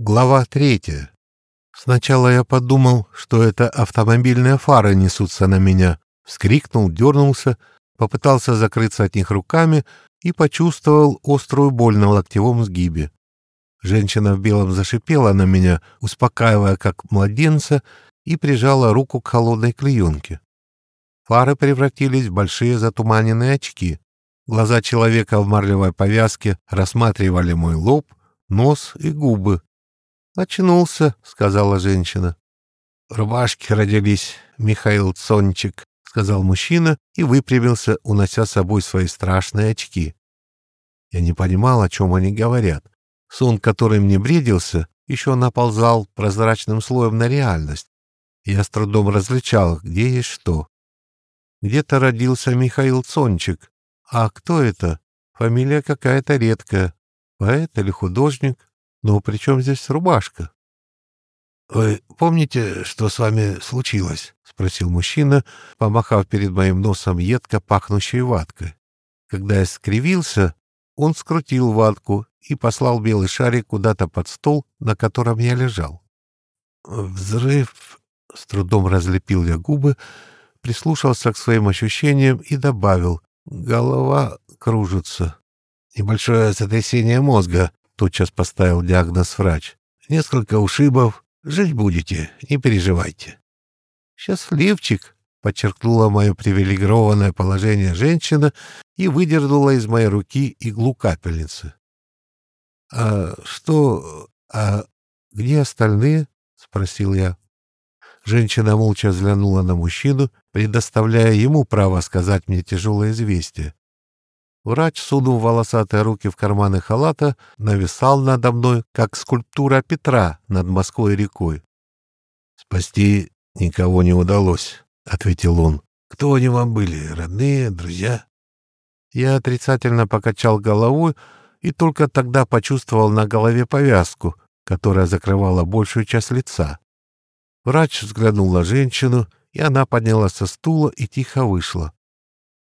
Глава третья. Сначала я подумал, что это автомобильные фары несутся на меня. Вскрикнул, дернулся, попытался закрыться от них руками и почувствовал острую боль на локтевом сгибе. Женщина в белом зашипела на меня, успокаивая как младенца, и прижала руку к холодной клеенке. Фары превратились в большие затуманенные очки. Глаза человека в марлевой повязке рассматривали мой лоб, нос и губы, «Очнулся», — сказала женщина. «Рубашки родились, Михаил Цончик», — сказал мужчина и выпрямился, унося с собой свои страшные очки. Я не понимал, о чем они говорят. Сон, который мне бредился, еще наползал прозрачным слоем на реальность. Я с трудом различал, где есть что. Где-то родился Михаил Цончик. А кто это? Фамилия какая-то редкая. Поэт или художник? «Ну, при чем здесь рубашка?» «Вы помните, что с вами случилось?» — спросил мужчина, помахав перед моим носом едко пахнущей ваткой. Когда я скривился, он скрутил ватку и послал белый шарик куда-то под стол, на котором я лежал. «Взрыв!» — с трудом разлепил я губы, прислушался к своим ощущениям и добавил. «Голова кружится. Небольшое сотрясение мозга тотчас поставил диагноз врач. Несколько ушибов. Жить будете, не переживайте. Счастливчик, подчеркнула мое привилегированное положение женщина и выдернула из моей руки иглу капельницы. — А что... А где остальные? — спросил я. Женщина молча взглянула на мужчину, предоставляя ему право сказать мне тяжелое известие. Врач, сунув волосатые руки в карманы халата, нависал надо мной, как скульптура Петра над Москвой рекой. «Спасти никого не удалось», — ответил он. «Кто они вам были? Родные, друзья?» Я отрицательно покачал головой и только тогда почувствовал на голове повязку, которая закрывала большую часть лица. Врач взглянул на женщину, и она поднялась со стула и тихо вышла.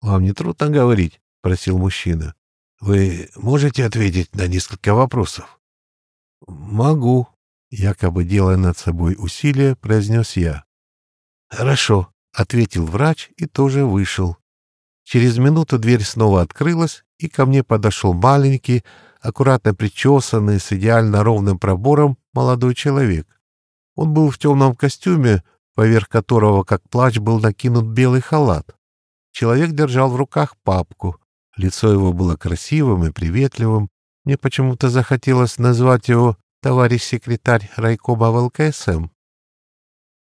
«Вам не трудно говорить?» — просил мужчина. «Вы можете ответить на несколько вопросов?» «Могу», — якобы делая над собой усилие, произнес я. «Хорошо», — ответил врач и тоже вышел. Через минуту дверь снова открылась, и ко мне подошел маленький, аккуратно причесанный, с идеально ровным пробором молодой человек. Он был в темном костюме, поверх которого, как плащ, был накинут белый халат. Человек держал в руках папку. Лицо его было красивым и приветливым. Мне почему-то захотелось назвать его товарищ секретарь райкома ВЛКСМ.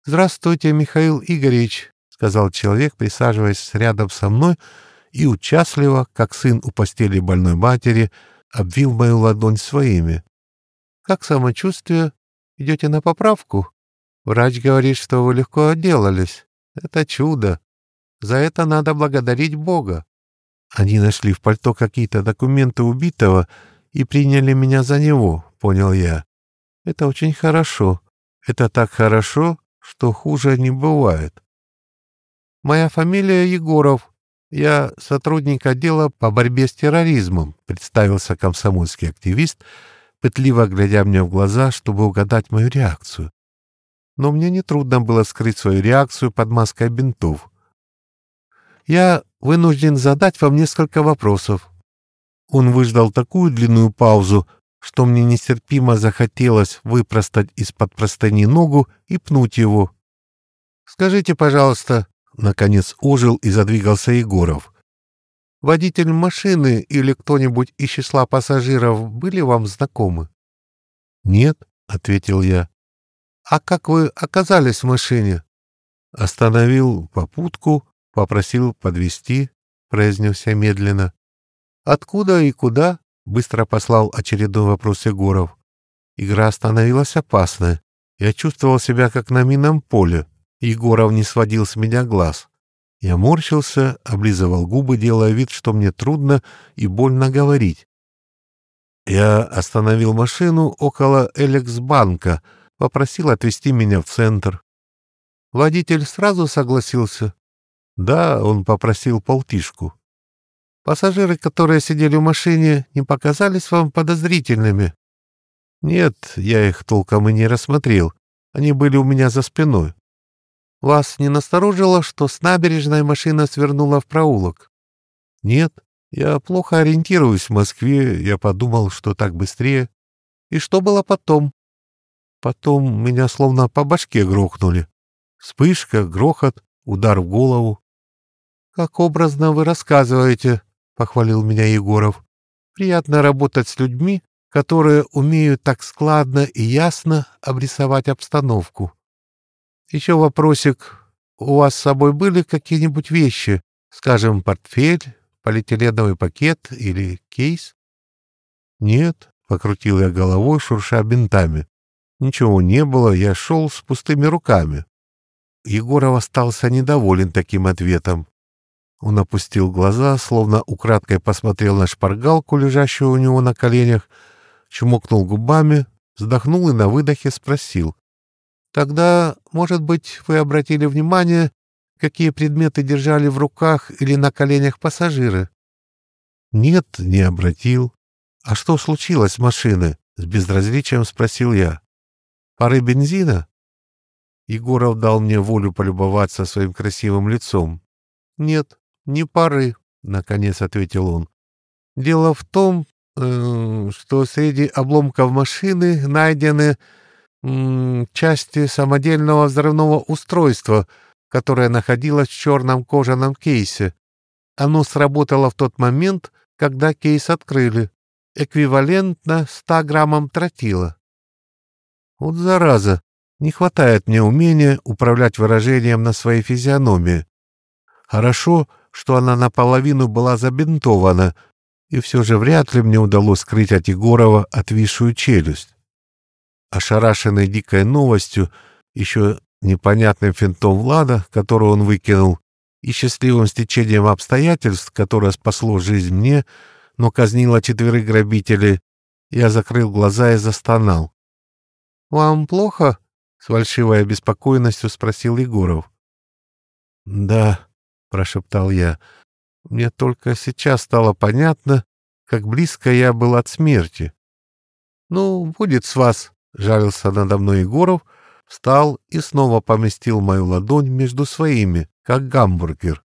«Здравствуйте, Михаил Игоревич», — сказал человек, присаживаясь рядом со мной и участливо, как сын у постели больной матери, обвил мою ладонь своими. «Как самочувствие? Идете на поправку? Врач говорит, что вы легко отделались. Это чудо. За это надо благодарить Бога. Они нашли в пальто какие-то документы убитого и приняли меня за него, понял я. Это очень хорошо. Это так хорошо, что хуже не бывает. Моя фамилия Егоров. Я сотрудник отдела по борьбе с терроризмом, представился комсомольский активист, пытливо глядя мне в глаза, чтобы угадать мою реакцию. Но мне нетрудно было скрыть свою реакцию под маской бинтов. Я вынужден задать вам несколько вопросов». Он выждал такую длинную паузу, что мне нестерпимо захотелось выпростать из-под простыни ногу и пнуть его. «Скажите, пожалуйста», — наконец ожил и задвигался Егоров. «Водитель машины или кто-нибудь из числа пассажиров были вам знакомы?» «Нет», — ответил я. «А как вы оказались в машине?» Остановил попутку, — Попросил подвести, произнес медленно. «Откуда и куда?» — быстро послал очередной вопрос Егоров. Игра становилась опасной. Я чувствовал себя как на минном поле. Егоров не сводил с меня глаз. Я морщился, облизывал губы, делая вид, что мне трудно и больно говорить. Я остановил машину около Элекс-банка, попросил отвезти меня в центр. Водитель сразу согласился. Да, он попросил полтишку. Пассажиры, которые сидели в машине, не показались вам подозрительными? Нет, я их толком и не рассмотрел. Они были у меня за спиной. Вас не насторожило, что с набережной машина свернула в проулок? Нет, я плохо ориентируюсь в Москве, я подумал, что так быстрее. И что было потом? Потом меня словно по башке грохнули. Вспышка, грохот, удар в голову. «Как образно вы рассказываете», — похвалил меня Егоров. «Приятно работать с людьми, которые умеют так складно и ясно обрисовать обстановку. Еще вопросик. У вас с собой были какие-нибудь вещи, скажем, портфель, полиэтиленовый пакет или кейс? Нет, покрутил я головой, шурша бинтами. Ничего не было, я шел с пустыми руками. Егоров остался недоволен таким ответом. Он опустил глаза, словно украдкой посмотрел на шпаргалку, лежащую у него на коленях, чмокнул губами, вздохнул и на выдохе спросил. «Тогда, может быть, вы обратили внимание, какие предметы держали в руках или на коленях пассажиры?» «Нет, не обратил. А что случилось с машины?» — с безразличием спросил я. «Пары бензина?» Егоров дал мне волю полюбоваться своим красивым лицом. «Нет, не пары», — наконец ответил он. «Дело в том, э, что среди обломков машины найдены части самодельного взрывного устройства, которое находилось в черном кожаном кейсе. Оно сработало в тот момент, когда кейс открыли, эквивалентно 100 граммам тротила. Вот зараза, не хватает мне умения управлять выражением на своей физиономии. Хорошо, что она наполовину была забинтована, и все же вряд ли мне удалось скрыть от Егорова отвисшую челюсть. Ошарашенный дикой новостью, еще непонятным финтом Влада, которого он выкинул, и счастливым стечением обстоятельств, которое спасло жизнь мне, но казнило четверых грабителей, я закрыл глаза и застонал. «Вам плохо?» — с фальшивой обеспокоенностью спросил Егоров. «Да», — прошептал я, — «мне только сейчас стало понятно, как близко я был от смерти». «Ну, будет с вас», — жарился надо мной Егоров, встал и снова поместил мою ладонь между своими, как гамбургер.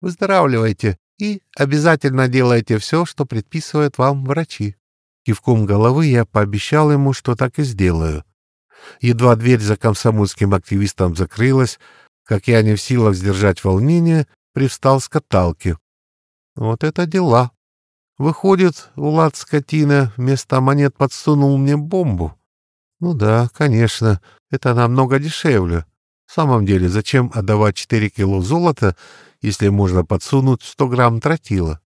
«Выздоравливайте и обязательно делайте все, что предписывают вам врачи». Кивком головы я пообещал ему, что так и сделаю. Едва дверь за комсомольским активистом закрылась, как я не в силах сдержать волнение, привстал с каталки. Вот это дела. Выходит, Улад скотина вместо монет подсунул мне бомбу. Ну да, конечно, это намного дешевле. В самом деле, зачем отдавать 4 кило золота, если можно подсунуть 100 грамм тротила?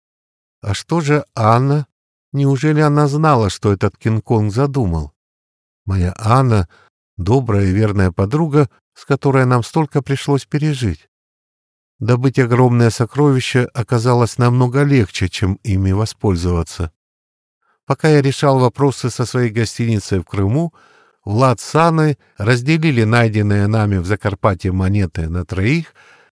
А что же Анна? Неужели она знала, что этот Кинг-Конг задумал? Моя Анна — добрая и верная подруга, с которой нам столько пришлось пережить. Добыть огромное сокровище оказалось намного легче, чем ими воспользоваться. Пока я решал вопросы со своей гостиницей в Крыму, Влад с Анной разделили найденные нами в Закарпатье монеты на троих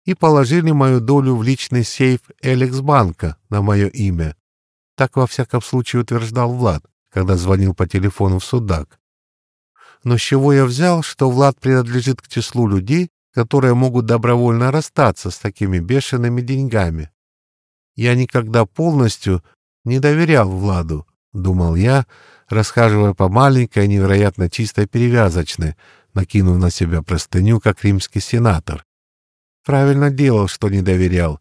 и положили мою долю в личный сейф Элексбанка на мое имя. Так, во всяком случае, утверждал Влад, когда звонил по телефону в Судак. Но с чего я взял, что Влад принадлежит к числу людей, которые могут добровольно расстаться с такими бешеными деньгами? Я никогда полностью не доверял Владу, думал я, расхаживая по маленькой, невероятно чистой перевязочной, накинув на себя простыню, как римский сенатор. Правильно делал, что не доверял.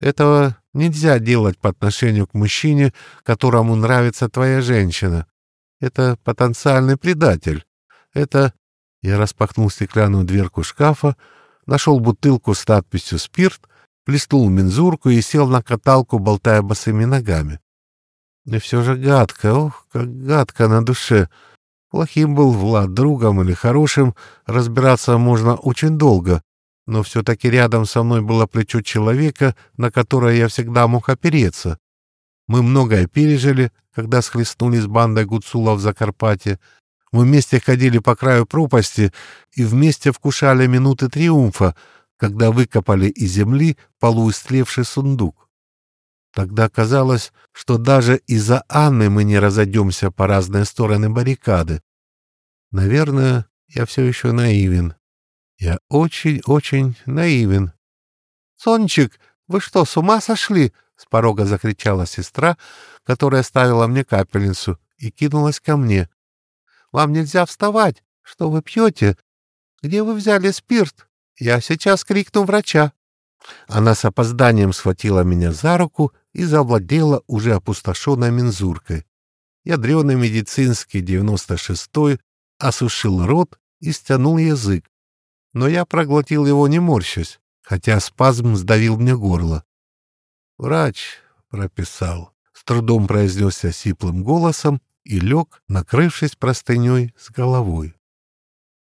Этого нельзя делать по отношению к мужчине, которому нравится твоя женщина. Это потенциальный предатель. Это... Я распахнул стеклянную дверку шкафа, нашел бутылку с надписью «Спирт», плеснул мензурку и сел на каталку, болтая босыми ногами. И все же гадко, ох, как гадко на душе. Плохим был Влад другом или хорошим, разбираться можно очень долго, но все-таки рядом со мной было плечо человека, на которое я всегда мог опереться. Мы многое пережили, когда схлестнулись с бандой гуцулов в Закарпатье, мы вместе ходили по краю пропасти и вместе вкушали минуты триумфа, когда выкопали из земли полуистлевший сундук. Тогда казалось, что даже из-за Анны мы не разойдемся по разные стороны баррикады. Наверное, я все еще наивен. Я очень-очень наивен. «Сончик, вы что, с ума сошли?» — с порога закричала сестра, которая ставила мне капельницу, и кинулась ко мне. «Вам нельзя вставать! Что вы пьете? Где вы взяли спирт? Я сейчас крикну врача!» Она с опозданием схватила меня за руку и завладела уже опустошенной мензуркой. Ядреный медицинский девяносто шестой осушил рот и стянул язык. Но я проглотил его не морщась, хотя спазм сдавил мне горло. «Врач прописал», — с трудом произнесся сиплым голосом и лег, накрывшись простыней с головой.